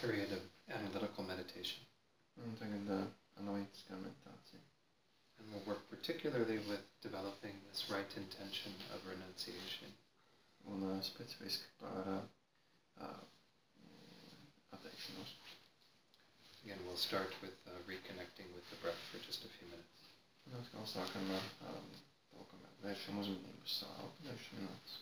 period of analytical meditation. Un tagad analītiskā meditācija. And we'll work particularly with developing this right intention of renunciation. Un uh, par uh, atteikšanos. Again, we'll start with uh, reconnecting with the breath for just a few minutes. Un atkal sākam ar um, to, ka mēs vēršam uzmanību uz savu dažas minūtes.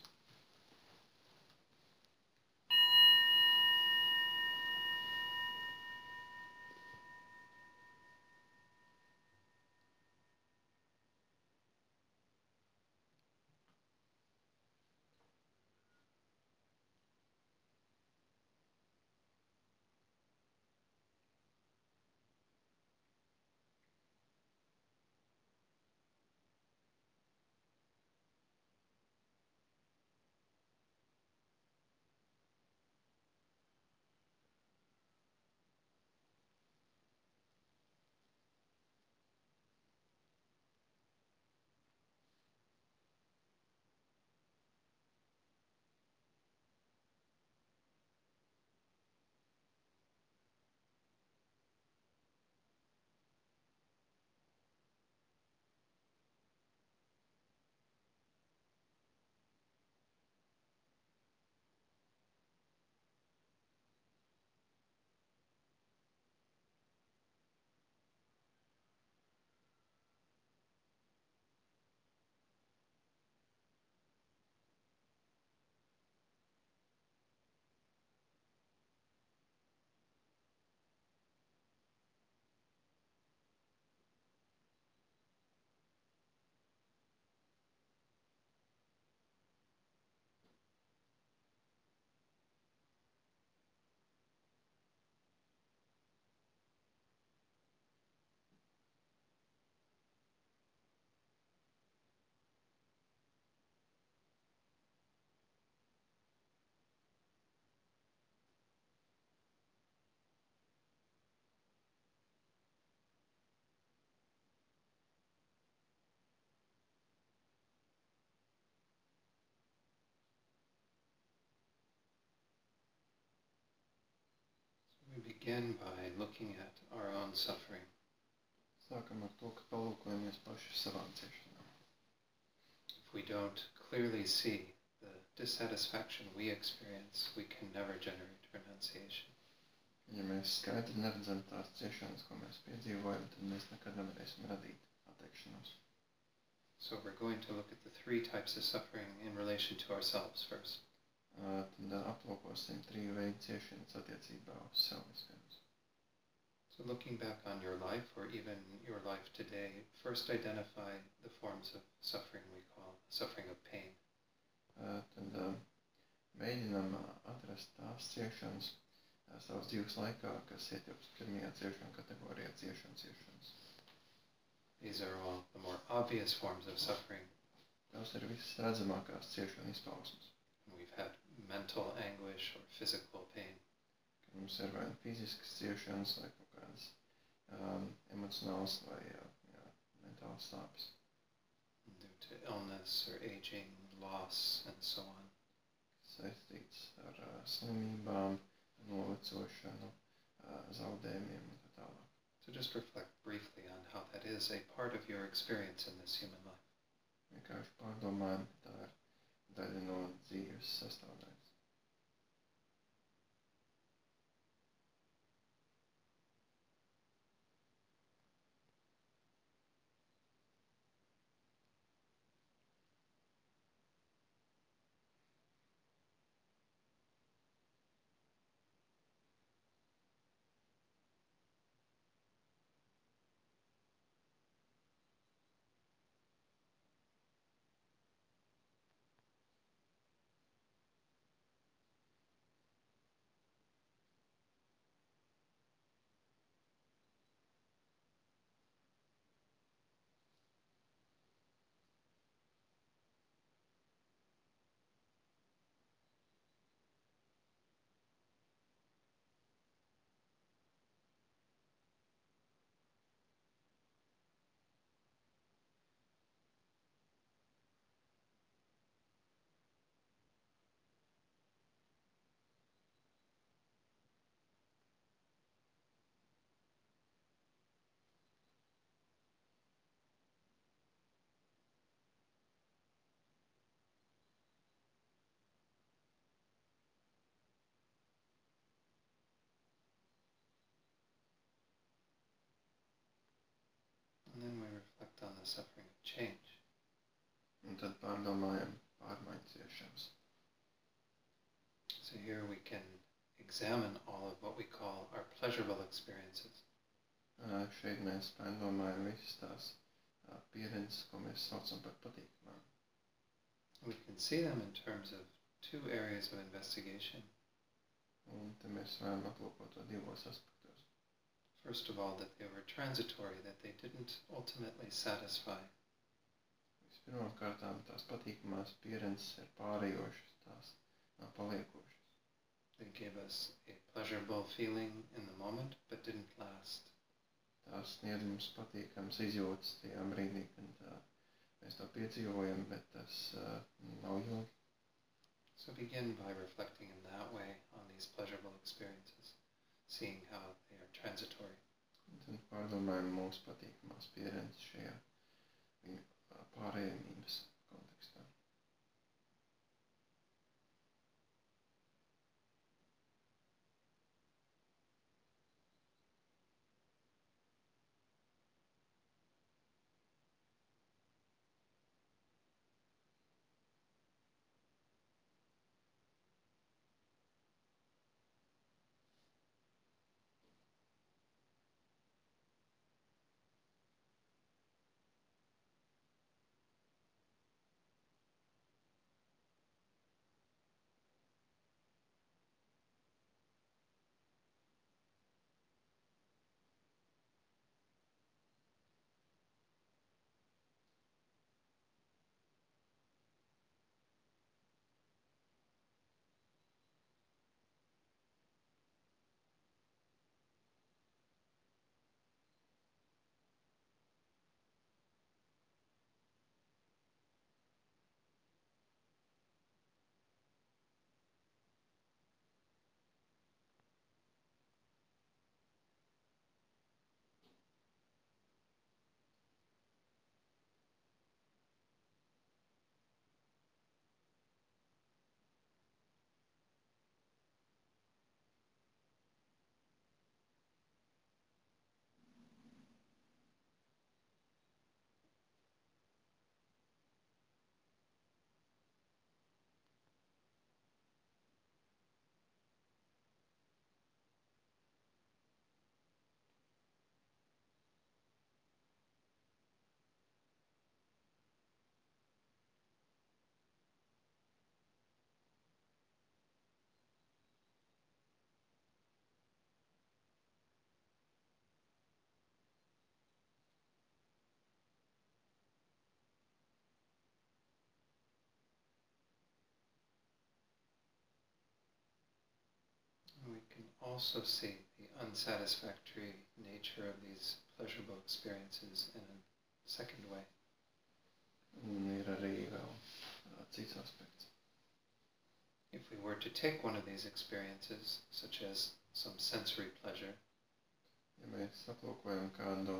Begin by looking at our own suffering. Sākam ar to, ka palūkojamies paši savām ciešanām. If we don't clearly see the dissatisfaction we experience, we can never generate renunciation. Ja mēs skaidri neredzam tās ciešanas, ko mēs piedzīvojam, tad mēs nekad nevarēsim radīt atteikšanos. So we're going to look at the three types of suffering in relation to ourselves first. Tad aplūkosim triju veidu ciešanas attiecībā uz sev vispirms. So looking back on your life or even your life today, first identify the forms of suffering we call suffering of pain. Uh, Tad uh, mēģinam atrast tās ciešanas uh, savas dzīves laikā, kas ietilpst pirmajā ciešana kategorijā ciešana ciešanas. These are all the more obvious forms of suffering. Tās ir visas redzamākās ciešana izpausmes. We've had mental anguish or physical pain. Ka mums ir vai nu fiziskas ciešanas, vai kaut kādas um, emocionālas vai uh, jā, mentālas sāpes. due to illness or aging, loss, and so on. saistīts ar uh, slimībām, novecošanu, uh, zaudējumiem un tā tālāk. So just reflect briefly on how that is a part of your experience in this human life. Vienkārši pārdomājam, ka tā ir daļa no dzīves sastāvdaļas. Suffering of change. Un tad pārdomājam pārmaiņu ciešanas. So here we can examine all of what we call our pleasurable experiences. Uh, šeit mēs pārdomājam visas tās pieredzes, ko mēs saucam par patīkamām. We can see them in terms of two areas of investigation. Un te mēs varam aplūkot to divos aspektos. First of all, that they were transitory, that they didn't ultimately satisfy. Vispirmām kārtām tās patīkamās pieredzes ir pārējošas, tās nav paliekošas. They gave us a pleasurable feeling in the moment, but didn't last. Tās sniedz mums patīkams izjūtas tajā brīdī, kad uh, mēs to piedzīvojam, bet tas uh, nav ilgi. So begin by reflecting in that way on these pleasurable experiences, seeing how they are transitory. Un tad pārdomājam mūsu patīkamās pieredzes šajā viņu uh, pārējumības kontekstā. Also see the unsatisfactory nature of these pleasurable experiences in a second way. If we were to take one of these experiences, such as some sensory pleasure, Ja mēs kādu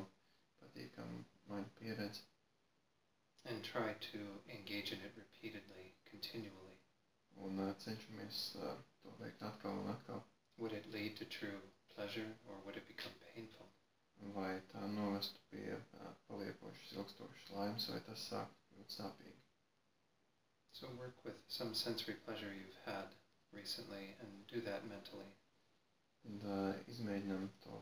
pieredzi and try to engage in it repeatedly, continually, un cenšamies to veikt atkal un atkal, would it lead to true pleasure or would it become painful? vai tā novestu pie uh, paliekošas ilgstošas laimes, vai tas sāk kļūt sāpīgi. So work with some sensory pleasure you've had recently and do that mentally. Tad uh, izmēģinam to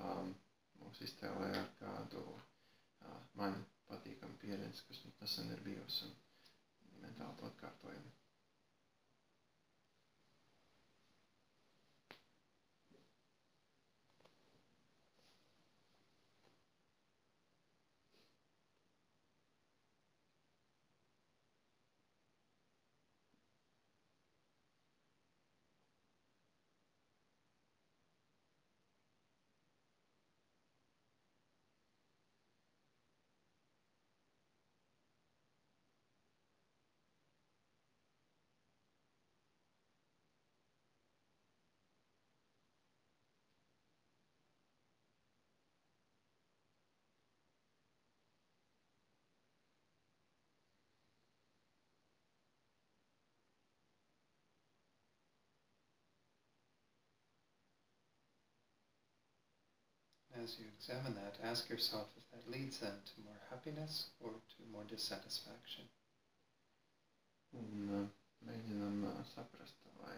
um, mūsu iztēlē ar kādu uh, man patīkamu pieredzi, kas mums nesen ir bijusi, un mentāli to atkārtojam. As you examine that, ask yourself if that leads then to more happiness or to more dissatisfaction. Un mēģinam uh, saprast, vai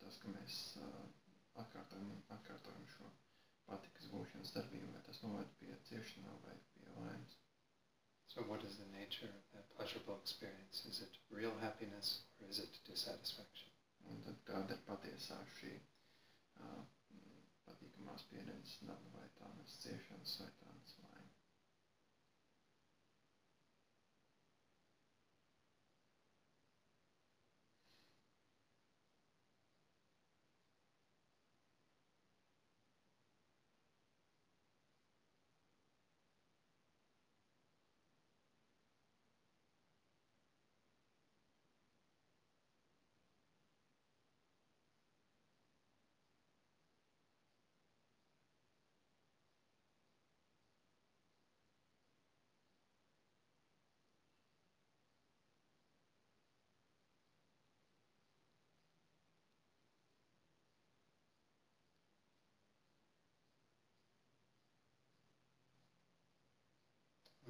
tas, ka mēs uh, atkārtojam, atkārtojam šo patikas gūšanas darbību, vai tas noved pie ciešanām vai pie laimes. So, what is the nature of that pleasurable experience? Is it real happiness or is it dissatisfaction? Un tad kāda ir patiesā šī uh, patīkamās pieredzes, darba vai tādas ciešanas vai tādas.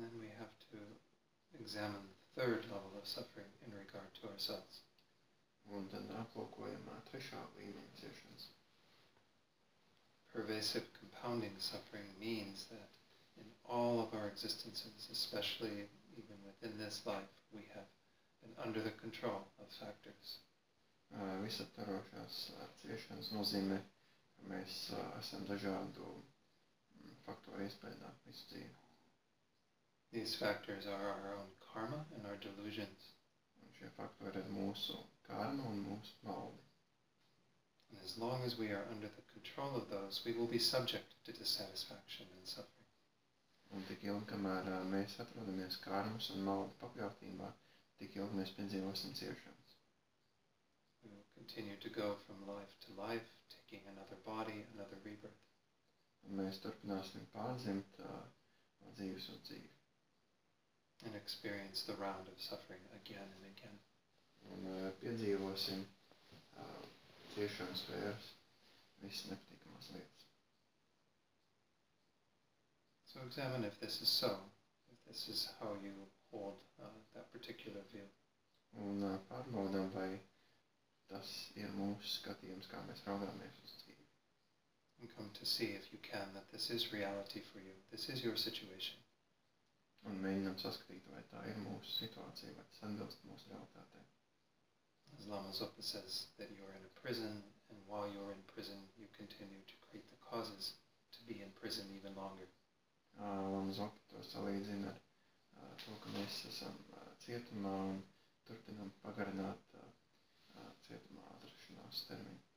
Then we have to examine the third level of suffering in regard to ourselves. Un tad aplūkojam uh, trešā līmeņa ciešanas. Pervasive compounding suffering means that in all of our existences, especially even within this life, we have been under the control of factors. Uh, Visaptvarošās uh, ciešanas nozīmē, ka mēs uh, esam dažādu faktoru iespējā visu dzīvi. These factors are our own karma and our delusions. Un šie faktori ir mūsu karma un mūsu maldi. And as long as we are under the control of those, we will be subject to dissatisfaction and suffering. Un tik ilgi, kamēr uh, mēs atrodamies karmas un maldi pakļautībā, tik ilgi mēs piedzīvosim ciešanas. We will continue to go from life to life, taking another body, another rebirth. Un mēs turpināsim pārdzimt uh, dzīves uz dzīvi. And experience the round of suffering again and again. Un uh, piedzīvosim uh, ciešanas vērs, visas nepatīkamās lietas. So examine if this is so, if this is how you hold uh, that particular view. Un uh, pārbaudām, vai tas ir mūsu skatījums, kā mēs raugāmies uz dzīvi. And come to see if you can that this is reality for you. This is your situation. Un mēģinām saskatīt, vai tā ir mūsu situācija, vai tas atbilst mūsu realitātei. As Lama Zopa says, that you're in a prison, and while you're in prison, you continue to create the causes to be in prison even longer. Uh, Lama Zopa to salīdzina ar uh, to, ka mēs esam uh, cietumā un turpinām pagarināt cietumā atrašanās termiņu.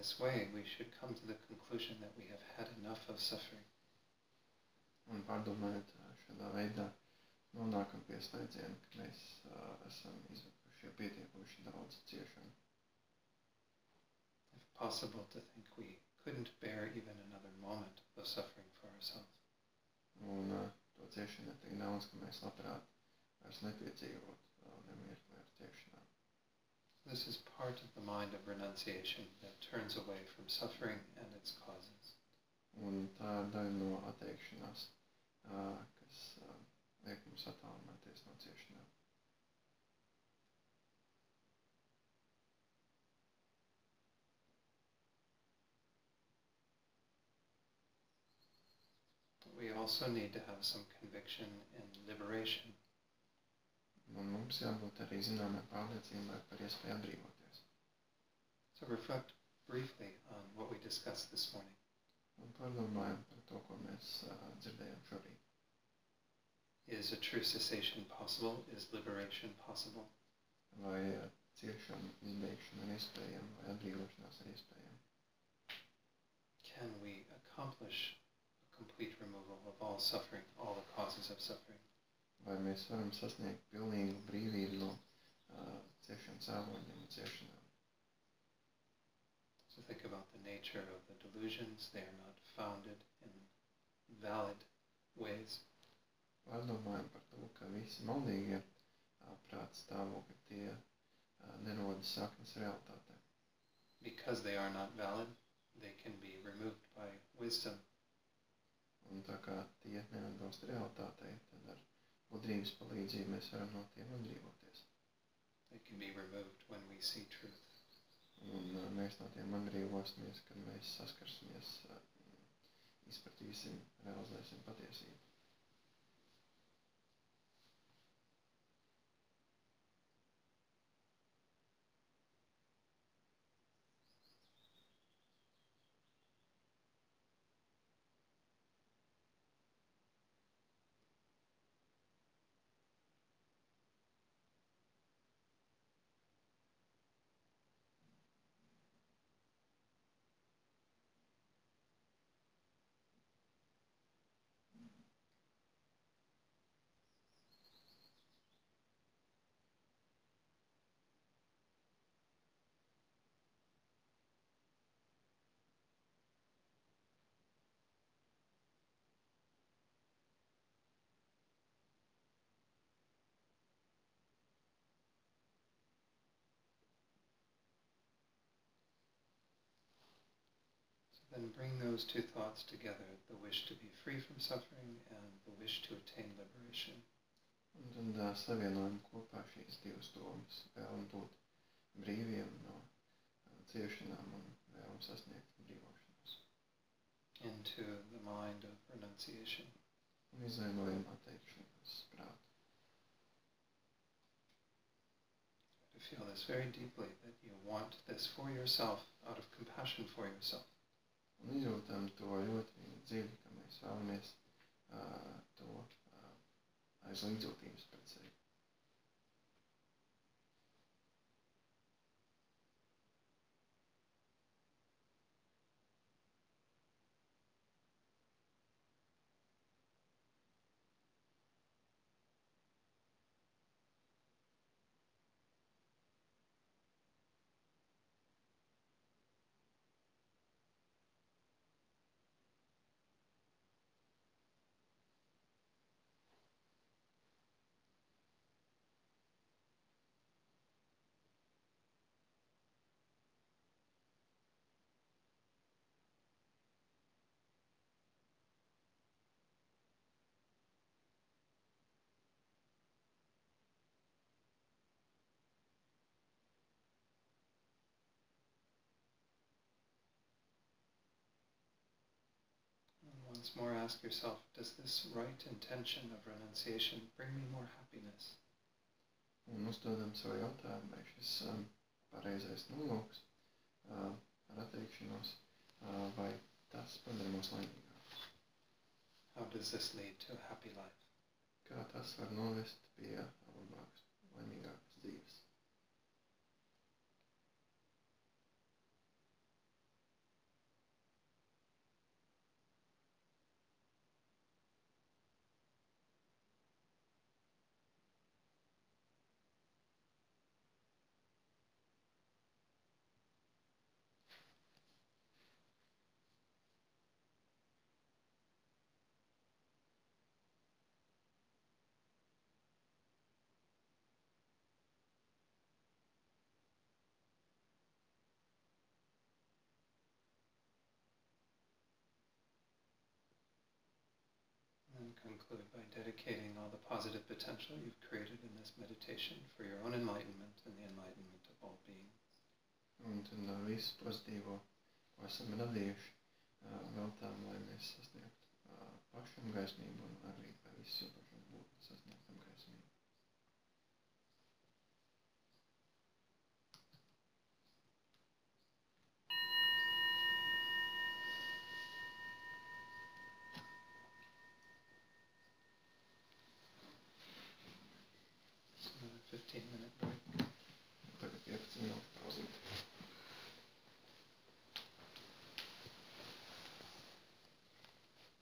This way, we should come to the conclusion that we have had enough of suffering. Un pārdomājot šādā veidā, nonākam pie slēdziena, ka mēs uh, esam izvekuši jau pietiekoši daudz ciešanu. If possible, to think we couldn't bear even another moment of suffering for ourselves. Un uh, to ciešanu ir tik daudz, ka mēs labprāt vairs nepiedzīvot uh, nemirkli ar ciešanām. This is part of the mind of renunciation that turns away from suffering and its causes. Un tā ir daļa no atteikšanās, kas liek mums attālināties no ciešanām. We also need to have some conviction in liberation. Un mums jābūt arī zināmai pārliecībai par iespēju atbrīvoties. So reflect briefly on what we discussed this morning. Un pārdomājam par to, ko mēs uh, dzirdējām šorīt. Is a true cessation possible? Is liberation possible? Vai uh, ciešana izbeigšana ir iespējama, vai atbrīvošanās ir iespējama. Can we accomplish a complete removal of all suffering, all the causes of suffering? Vai mēs varam sasniegt pilnīgu brīvību no uh, ciešanas avoņiem un ciešanām. So think about the nature of the delusions. They are not founded in valid ways. Pārdomājam par to, ka visi maldīgie uh, prāta stāvokļi tie uh, nerodas saknes realitātē. Because they are not valid, they can be removed by wisdom. Un tā kā tie neatbilst realitātei, tad ar gudrības palīdzību mēs varam no tiem atbrīvoties. They can be removed when we see truth. Un uh, mēs no tiem atbrīvosimies, kad mēs saskarsimies, uh, izpratīsim, realizēsim patiesību. Then bring those two thoughts together the wish to be free from suffering and the wish to attain liberation. Un tad uh, savienojam kopā šīs divas domas, vēlam būt brīviem no uh, ciešanām un vēlam sasniegt brīvošanos. into the mind of renunciation. Un izveidojam atteikšanās prātu. To feel this very deeply that you want this for yourself out of compassion for yourself. Un izjūtam to ļoti dziļi, ka mēs vēlamies uh, to uh, aiz līdzjūtības pret sevi. Once more ask yourself, does this right intention of renunciation bring me more happiness? Un uzdodam sev jautājumu, vai šis um, pareizais nolūks uh, ar atteikšanos, uh, vai tas padara mūs laimīgākus. How does this lead to a happy life? Kā tas var novest pie labākas, laimīgākas conclude by dedicating all the positive potential you've created in this meditation for your own enlightenment and the enlightenment of all beings. Un visu pozitīvo, ko esam radījuši, veltām, lai mēs sasniegtu pašam gaismību un arī, visi pašam būtu sasniegtam gaismību.